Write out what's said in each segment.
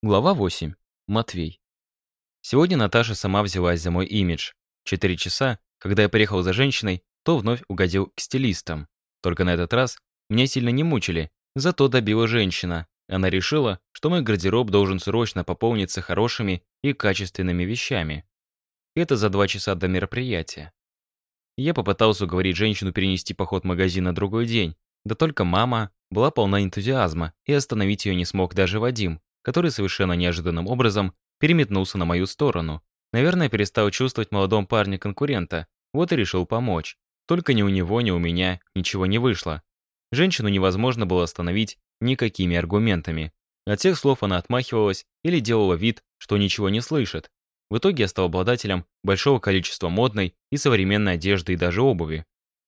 Глава 8. Матвей. Сегодня Наташа сама взялась за мой имидж. Четыре часа, когда я приехал за женщиной, то вновь угодил к стилистам. Только на этот раз меня сильно не мучили, зато добила женщина. Она решила, что мой гардероб должен срочно пополниться хорошими и качественными вещами. Это за два часа до мероприятия. Я попытался уговорить женщину перенести поход магазина на другой день, да только мама была полна энтузиазма, и остановить ее не смог даже Вадим, который совершенно неожиданным образом переметнулся на мою сторону. Наверное, перестал чувствовать молодом парне конкурента, вот и решил помочь. Только ни у него, ни у меня ничего не вышло. Женщину невозможно было остановить никакими аргументами. От всех слов она отмахивалась или делала вид, что ничего не слышит. В итоге я стал обладателем большого количества модной и современной одежды и даже обуви.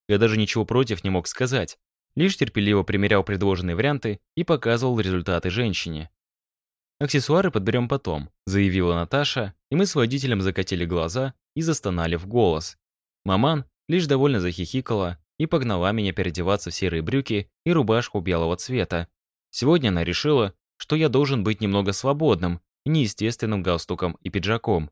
Я даже ничего против не мог сказать. Лишь терпеливо примерял предложенные варианты и показывал результаты женщине. Аксессуары подберем потом, заявила Наташа, и мы с водителем закатили глаза и застонали в голос. Маман лишь довольно захихикала и погнала меня переодеваться в серые брюки и рубашку белого цвета. Сегодня она решила, что я должен быть немного свободным, неестественным галстуком и пиджаком.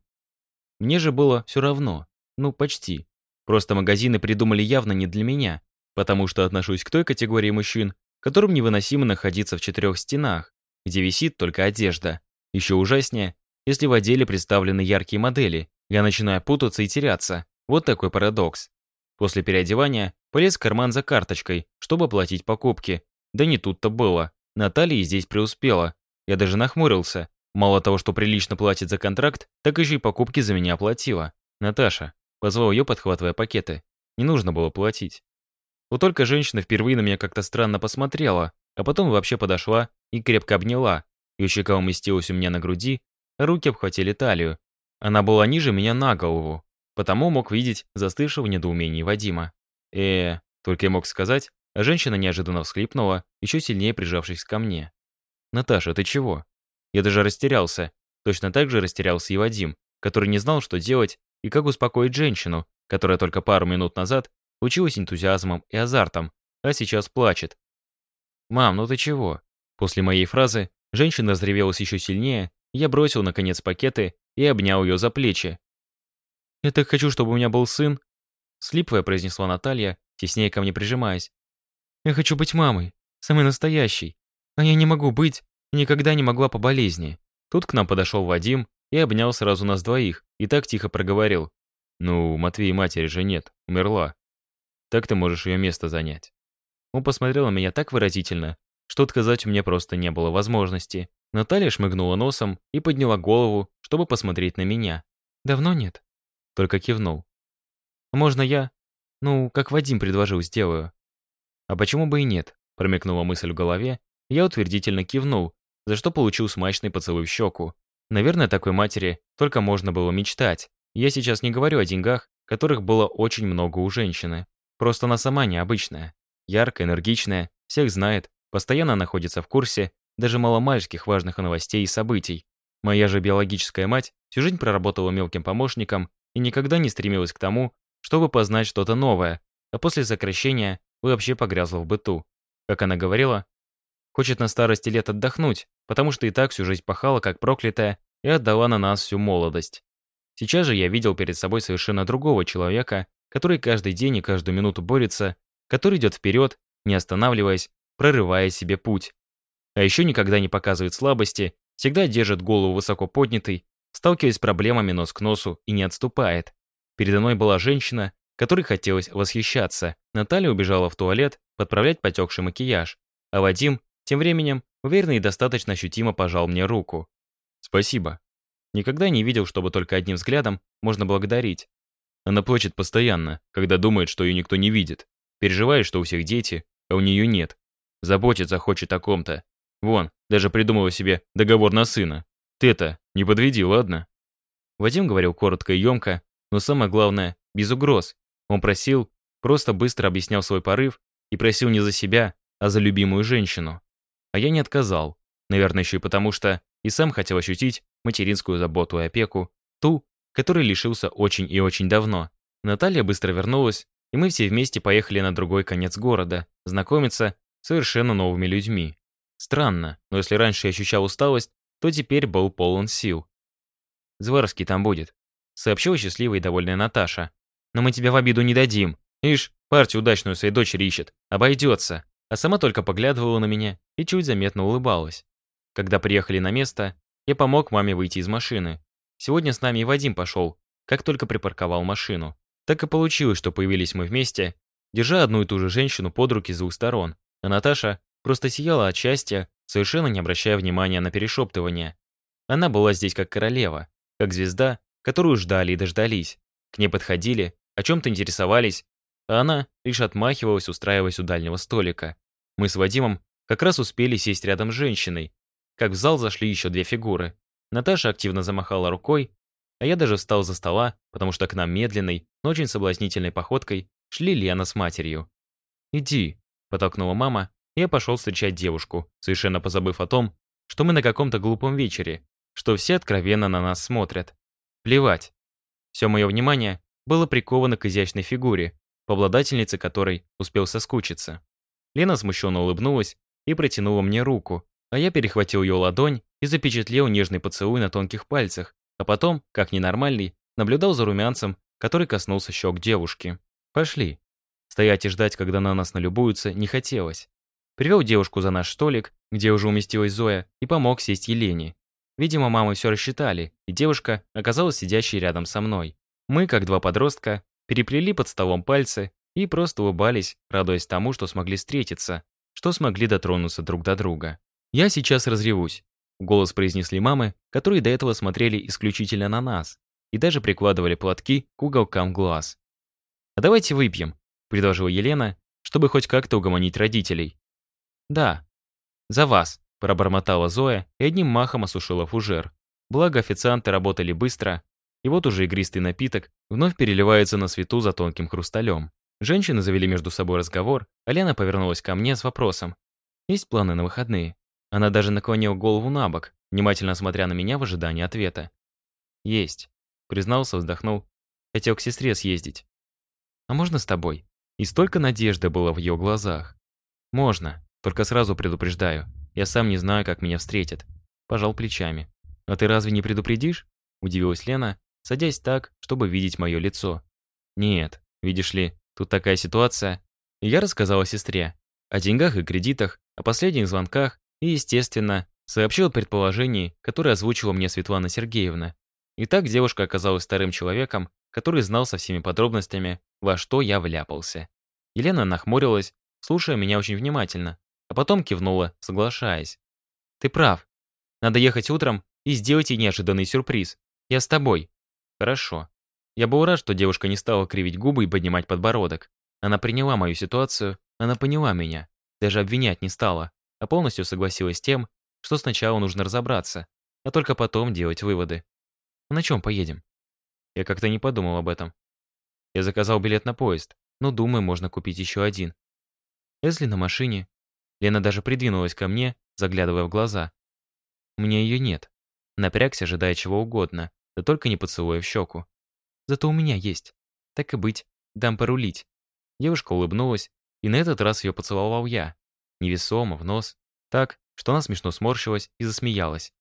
Мне же было все равно, ну почти. Просто магазины придумали явно не для меня, потому что отношусь к той категории мужчин, которым невыносимо находиться в четырех стенах, где висит только одежда. Еще ужаснее, если в отделе представлены яркие модели, я начинаю путаться и теряться. Вот такой парадокс. После переодевания полез в карман за карточкой, чтобы оплатить покупки. Да не тут-то было. Наталья здесь преуспела. Я даже нахмурился. Мало того, что прилично платит за контракт, так еще и покупки за меня оплатила. Наташа. Позвал ее, подхватывая пакеты. Не нужно было платить. Вот только женщина впервые на меня как-то странно посмотрела, а потом вообще подошла и крепко обняла. Ее щека уместилась у меня на груди, руки обхватили талию. Она была ниже меня на голову, потому мог видеть застывшего в недоумении Вадима. э только я мог сказать, а женщина неожиданно всхлипнула, еще сильнее прижавшись ко мне. «Наташа, ты чего?» Я даже растерялся. Точно так же растерялся и Вадим, который не знал, что делать и как успокоить женщину, которая только пару минут назад училась энтузиазмом и азартом, а сейчас плачет, «Мам, ну ты чего?» После моей фразы женщина взревелась еще сильнее, я бросил, наконец, пакеты и обнял ее за плечи. «Я так хочу, чтобы у меня был сын», слипвая произнесла Наталья, теснее ко мне прижимаясь. «Я хочу быть мамой, самой настоящей, а я не могу быть, никогда не могла по болезни». Тут к нам подошел Вадим и обнял сразу нас двоих, и так тихо проговорил. «Ну, у Матвея матери же нет, умерла. Так ты можешь ее место занять». Он посмотрел на меня так выразительно, что отказать у меня просто не было возможности. Наталья шмыгнула носом и подняла голову, чтобы посмотреть на меня. «Давно нет?» Только кивнул. «Можно я? Ну, как Вадим предложил, сделаю». «А почему бы и нет?» Промелькнула мысль в голове. Я утвердительно кивнул, за что получил смачный поцелуй в щеку. Наверное, такой матери только можно было мечтать. Я сейчас не говорю о деньгах, которых было очень много у женщины. Просто она сама необычная. Яркая, энергичная, всех знает, постоянно находится в курсе даже маломальских важных новостей и событий. Моя же биологическая мать всю жизнь проработала мелким помощником и никогда не стремилась к тому, чтобы познать что-то новое, а после сокращения вообще погрязла в быту. Как она говорила, хочет на старости лет отдохнуть, потому что и так всю жизнь пахала, как проклятая, и отдала на нас всю молодость. Сейчас же я видел перед собой совершенно другого человека, который каждый день и каждую минуту борется который идет вперед, не останавливаясь, прорывая себе путь. А еще никогда не показывает слабости, всегда держит голову высоко поднятой, сталкиваясь с проблемами нос к носу и не отступает. Передо мной была женщина, которой хотелось восхищаться. Наталья убежала в туалет подправлять потекший макияж, а Вадим, тем временем, уверенно и достаточно ощутимо пожал мне руку. «Спасибо. Никогда не видел, чтобы только одним взглядом можно благодарить. Она плачет постоянно, когда думает, что ее никто не видит. Переживает, что у всех дети, а у нее нет. Заботиться хочет о ком-то. Вон, даже придумала себе договор на сына. Ты это, не подведи, ладно?» Вадим говорил коротко и емко, но самое главное, без угроз. Он просил, просто быстро объяснял свой порыв и просил не за себя, а за любимую женщину. А я не отказал. Наверное, еще и потому, что и сам хотел ощутить материнскую заботу и опеку, ту, которой лишился очень и очень давно. Наталья быстро вернулась, и мы все вместе поехали на другой конец города, знакомиться с совершенно новыми людьми. Странно, но если раньше я ощущал усталость, то теперь был полон сил. «Зварский там будет», — сообщила счастливая и довольная Наташа. «Но мы тебя в обиду не дадим. Ишь, партию удачную своей дочери ищет. Обойдется». А сама только поглядывала на меня и чуть заметно улыбалась. Когда приехали на место, я помог маме выйти из машины. Сегодня с нами и Вадим пошел, как только припарковал машину. Так и получилось, что появились мы вместе, держа одну и ту же женщину под руки с двух сторон, а Наташа просто сияла от счастья, совершенно не обращая внимания на перешептывание. Она была здесь как королева, как звезда, которую ждали и дождались. К ней подходили, о чем-то интересовались, а она лишь отмахивалась, устраиваясь у дальнего столика. Мы с Вадимом как раз успели сесть рядом с женщиной, как в зал зашли еще две фигуры. Наташа активно замахала рукой, а я даже встал за стола, потому что к нам медленной, но очень соблазнительной походкой шли Лена с матерью. «Иди», — потолкнула мама, и я пошел встречать девушку, совершенно позабыв о том, что мы на каком-то глупом вечере, что все откровенно на нас смотрят. Плевать. Все мое внимание было приковано к изящной фигуре, по обладательнице которой успел соскучиться. Лена смущенно улыбнулась и протянула мне руку, а я перехватил ее ладонь и запечатлел нежный поцелуй на тонких пальцах, а потом, как ненормальный, наблюдал за румянцем, который коснулся щек девушки. «Пошли». Стоять и ждать, когда на нас налюбуются, не хотелось. Привел девушку за наш столик, где уже уместилась Зоя, и помог сесть Елене. Видимо, мамы все рассчитали, и девушка оказалась сидящей рядом со мной. Мы, как два подростка, переплели под столом пальцы и просто улыбались, радуясь тому, что смогли встретиться, что смогли дотронуться друг до друга. Я сейчас разревусь. Голос произнесли мамы, которые до этого смотрели исключительно на нас и даже прикладывали платки к уголкам глаз. «А давайте выпьем», — предложила Елена, чтобы хоть как-то угомонить родителей. «Да, за вас», — пробормотала Зоя и одним махом осушила фужер. Благо официанты работали быстро, и вот уже игристый напиток вновь переливается на свету за тонким хрусталем. Женщины завели между собой разговор, а Лена повернулась ко мне с вопросом. «Есть планы на выходные?» Она даже наклонила голову на бок, внимательно смотря на меня в ожидании ответа. «Есть», — признался, вздохнул. «Хотел к сестре съездить». «А можно с тобой?» И столько надежды было в ее глазах. «Можно, только сразу предупреждаю. Я сам не знаю, как меня встретят». Пожал плечами. «А ты разве не предупредишь?» Удивилась Лена, садясь так, чтобы видеть мое лицо. «Нет, видишь ли, тут такая ситуация». Я рассказала сестре. О деньгах и кредитах, о последних звонках, и, естественно, сообщил предположение, которое озвучила мне Светлана Сергеевна. И так девушка оказалась старым человеком, который знал со всеми подробностями, во что я вляпался. Елена нахмурилась, слушая меня очень внимательно, а потом кивнула, соглашаясь. «Ты прав. Надо ехать утром и сделать ей неожиданный сюрприз. Я с тобой». «Хорошо». Я был рад, что девушка не стала кривить губы и поднимать подбородок. Она приняла мою ситуацию, она поняла меня, даже обвинять не стала а полностью согласилась с тем, что сначала нужно разобраться, а только потом делать выводы. На чем поедем? Я как-то не подумал об этом. Я заказал билет на поезд, но думаю, можно купить еще один. Эзли на машине. Лена даже придвинулась ко мне, заглядывая в глаза. Мне ее нет. Напрягся, ожидая чего угодно, да только не поцелуя в щеку. Зато у меня есть. Так и быть, дам порулить. Девушка улыбнулась, и на этот раз ее поцеловал я невесомо, в нос, так, что она смешно сморщилась и засмеялась.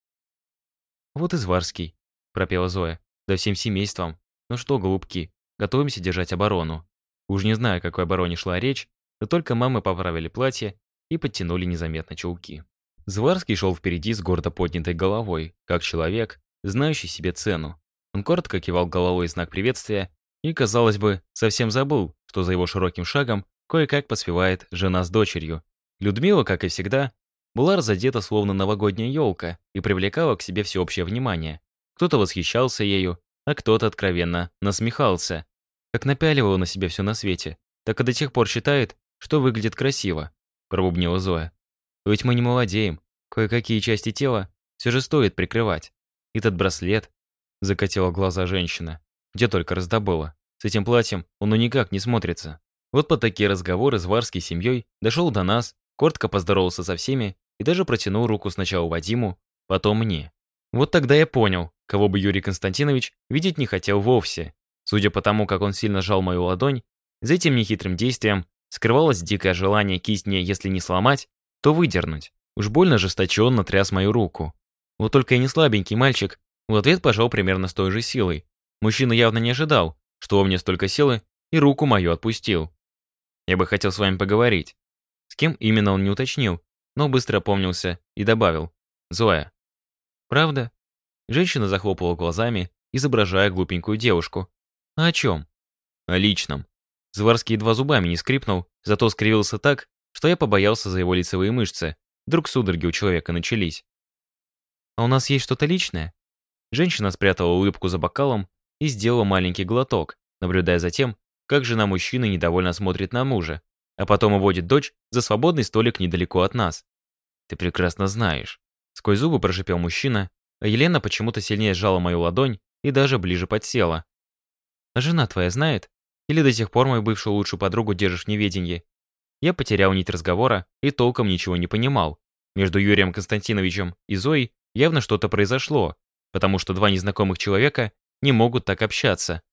«Вот и Зварский», — пропела Зоя, — «да всем семейством. Ну что, голубки, готовимся держать оборону». Уж не знаю, о какой обороне шла речь, но только мамы поправили платье и подтянули незаметно чулки. Зварский шел впереди с гордо поднятой головой, как человек, знающий себе цену. Он коротко кивал головой в знак приветствия и, казалось бы, совсем забыл, что за его широким шагом кое-как поспевает жена с дочерью, Людмила, как и всегда, была разодета словно новогодняя елка и привлекала к себе всеобщее внимание. Кто-то восхищался ею, а кто-то откровенно насмехался. Как напяливала на себя все на свете, так и до тех пор считает, что выглядит красиво, пробубнила Зоя. Ведь мы не молодеем, кое-какие части тела все же стоит прикрывать. Этот браслет, закатила глаза женщина, где только раздобыла. С этим платьем он ну никак не смотрится. Вот под такие разговоры с Варской семьей дошел до нас Коротко поздоровался со всеми и даже протянул руку сначала Вадиму, потом мне. Вот тогда я понял, кого бы Юрий Константинович видеть не хотел вовсе. Судя по тому, как он сильно сжал мою ладонь, за этим нехитрым действием скрывалось дикое желание кисть мне, если не сломать, то выдернуть. Уж больно жесточенно тряс мою руку. Вот только я не слабенький мальчик, в ответ пожал примерно с той же силой. Мужчина явно не ожидал, что у меня столько силы, и руку мою отпустил. Я бы хотел с вами поговорить. С кем именно он не уточнил, но быстро опомнился и добавил. «Зоя». «Правда?» Женщина захлопала глазами, изображая глупенькую девушку. «А о чем?» «О личном». Зварский едва зубами не скрипнул, зато скривился так, что я побоялся за его лицевые мышцы. Вдруг судороги у человека начались. «А у нас есть что-то личное?» Женщина спрятала улыбку за бокалом и сделала маленький глоток, наблюдая за тем, как жена мужчины недовольно смотрит на мужа а потом уводит дочь за свободный столик недалеко от нас. «Ты прекрасно знаешь», — сквозь зубы прошипел мужчина, а Елена почему-то сильнее сжала мою ладонь и даже ближе подсела. «А жена твоя знает? Или до сих пор мою бывшую лучшую подругу держишь в неведении? Я потерял нить разговора и толком ничего не понимал. Между Юрием Константиновичем и Зоей явно что-то произошло, потому что два незнакомых человека не могут так общаться.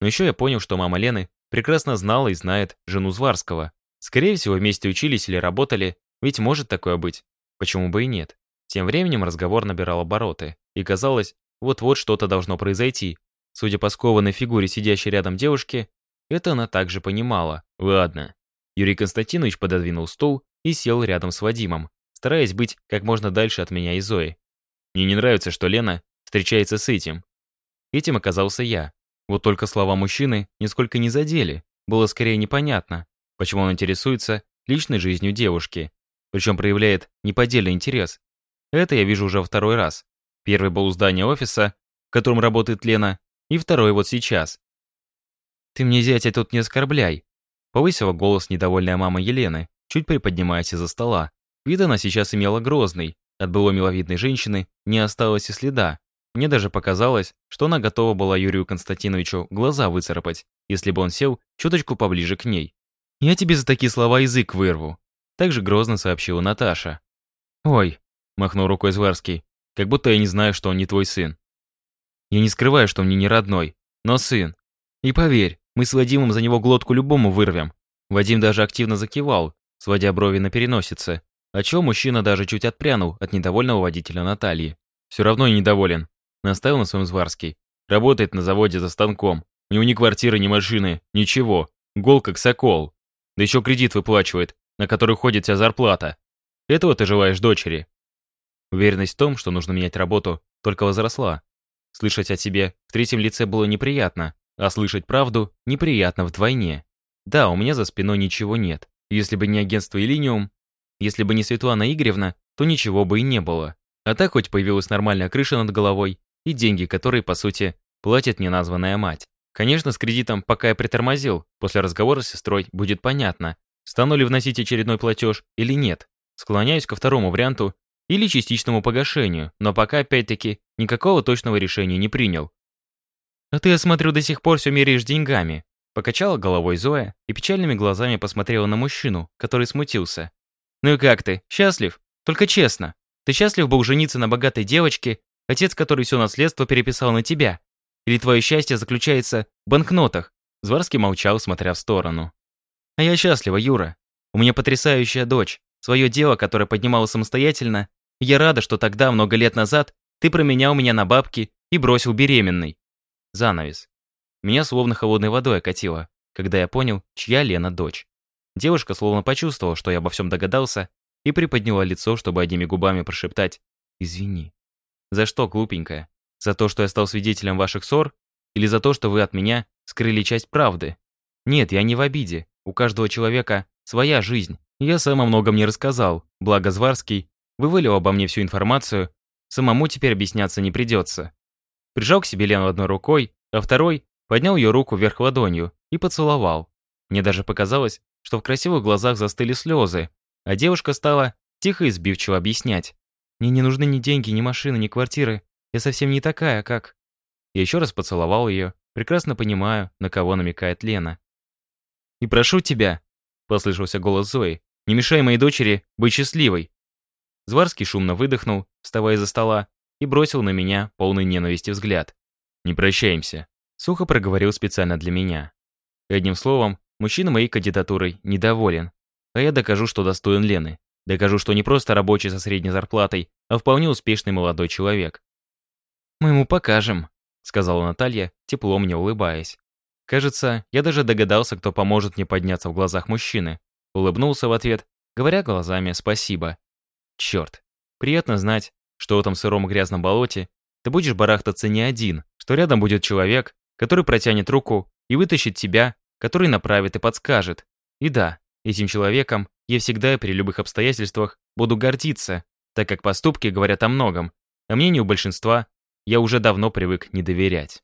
Но еще я понял, что мама Лены прекрасно знала и знает жену Зварского. Скорее всего, вместе учились или работали, ведь может такое быть. Почему бы и нет? Тем временем разговор набирал обороты, и казалось, вот-вот что-то должно произойти. Судя по скованной фигуре сидящей рядом девушки, это она также понимала. Ладно. Юрий Константинович пододвинул стул и сел рядом с Вадимом, стараясь быть как можно дальше от меня и Зои. Мне не нравится, что Лена встречается с этим. Этим оказался я. Вот только слова мужчины нисколько не задели, было скорее непонятно, почему он интересуется личной жизнью девушки, причем проявляет неподдельный интерес. Это я вижу уже второй раз. Первый был у здания офиса, в котором работает Лена, и второй вот сейчас. «Ты мне зятя тут не оскорбляй», — повысила голос недовольная мама Елены, чуть приподнимаясь из-за стола. Вид она сейчас имела грозный, от былой миловидной женщины не осталось и следа. Мне даже показалось, что она готова была Юрию Константиновичу глаза выцарапать, если бы он сел чуточку поближе к ней. «Я тебе за такие слова язык вырву», — также грозно сообщила Наташа. «Ой», — махнул рукой Зварский, — «как будто я не знаю, что он не твой сын». «Я не скрываю, что мне не родной, но сын. И поверь, мы с Вадимом за него глотку любому вырвем». Вадим даже активно закивал, сводя брови на переносице, о чем мужчина даже чуть отпрянул от недовольного водителя Натальи. «Все равно и недоволен», — наставил на своем Зварский. «Работает на заводе за станком. У него ни квартиры, ни машины, ничего. Гол как сокол». Да еще кредит выплачивает, на который уходит вся зарплата. Этого ты желаешь дочери. Уверенность в том, что нужно менять работу, только возросла. Слышать о себе в третьем лице было неприятно, а слышать правду неприятно вдвойне. Да, у меня за спиной ничего нет. Если бы не агентство «Иллиниум», если бы не Светлана Игоревна, то ничего бы и не было. А так хоть появилась нормальная крыша над головой и деньги, которые, по сути, платит неназванная мать. Конечно, с кредитом, пока я притормозил, после разговора с сестрой будет понятно, стану ли вносить очередной платеж или нет. Склоняюсь ко второму варианту или частичному погашению, но пока, опять-таки, никакого точного решения не принял. «А ты, я смотрю, до сих пор все меряешь деньгами», покачала головой Зоя и печальными глазами посмотрела на мужчину, который смутился. «Ну и как ты? Счастлив? Только честно. Ты счастлив был жениться на богатой девочке, отец которой все наследство переписал на тебя, или твое счастье заключается в банкнотах?» Зварский молчал, смотря в сторону. «А я счастлива, Юра. У меня потрясающая дочь. Свое дело, которое поднимала самостоятельно. Я рада, что тогда, много лет назад, ты променял меня на бабки и бросил беременной». Занавес. Меня словно холодной водой окатило, когда я понял, чья Лена дочь. Девушка словно почувствовала, что я обо всем догадался, и приподняла лицо, чтобы одними губами прошептать «Извини». «За что, глупенькая? За то, что я стал свидетелем ваших ссор? Или за то, что вы от меня скрыли часть правды? Нет, я не в обиде. У каждого человека своя жизнь. Я сам о многом не рассказал, благо Зварский вывалил обо мне всю информацию, самому теперь объясняться не придется. Прижал к себе Лену одной рукой, а второй поднял ее руку вверх ладонью и поцеловал. Мне даже показалось, что в красивых глазах застыли слезы, а девушка стала тихо и сбивчиво объяснять. «Мне не нужны ни деньги, ни машины, ни квартиры. Я совсем не такая, как...» Я еще раз поцеловал ее, прекрасно понимаю, на кого намекает Лена. «И прошу тебя», — послышался голос Зои, «не мешай моей дочери быть счастливой». Зварский шумно выдохнул, вставая за стола, и бросил на меня полный ненависти взгляд. «Не прощаемся», — сухо проговорил специально для меня. Одним словом, мужчина моей кандидатурой недоволен. А я докажу, что достоин Лены. Докажу, что не просто рабочий со средней зарплатой, а вполне успешный молодой человек. Мы ему покажем, сказала Наталья, тепло мне улыбаясь. Кажется, я даже догадался, кто поможет мне подняться в глазах мужчины. Улыбнулся в ответ, говоря глазами спасибо. Черт, приятно знать, что в этом сыром грязном болоте ты будешь барахтаться не один, что рядом будет человек, который протянет руку и вытащит тебя, который направит и подскажет. И да, этим человеком я всегда и при любых обстоятельствах буду гордиться, так как поступки говорят о многом, а мнению большинства я уже давно привык не доверять.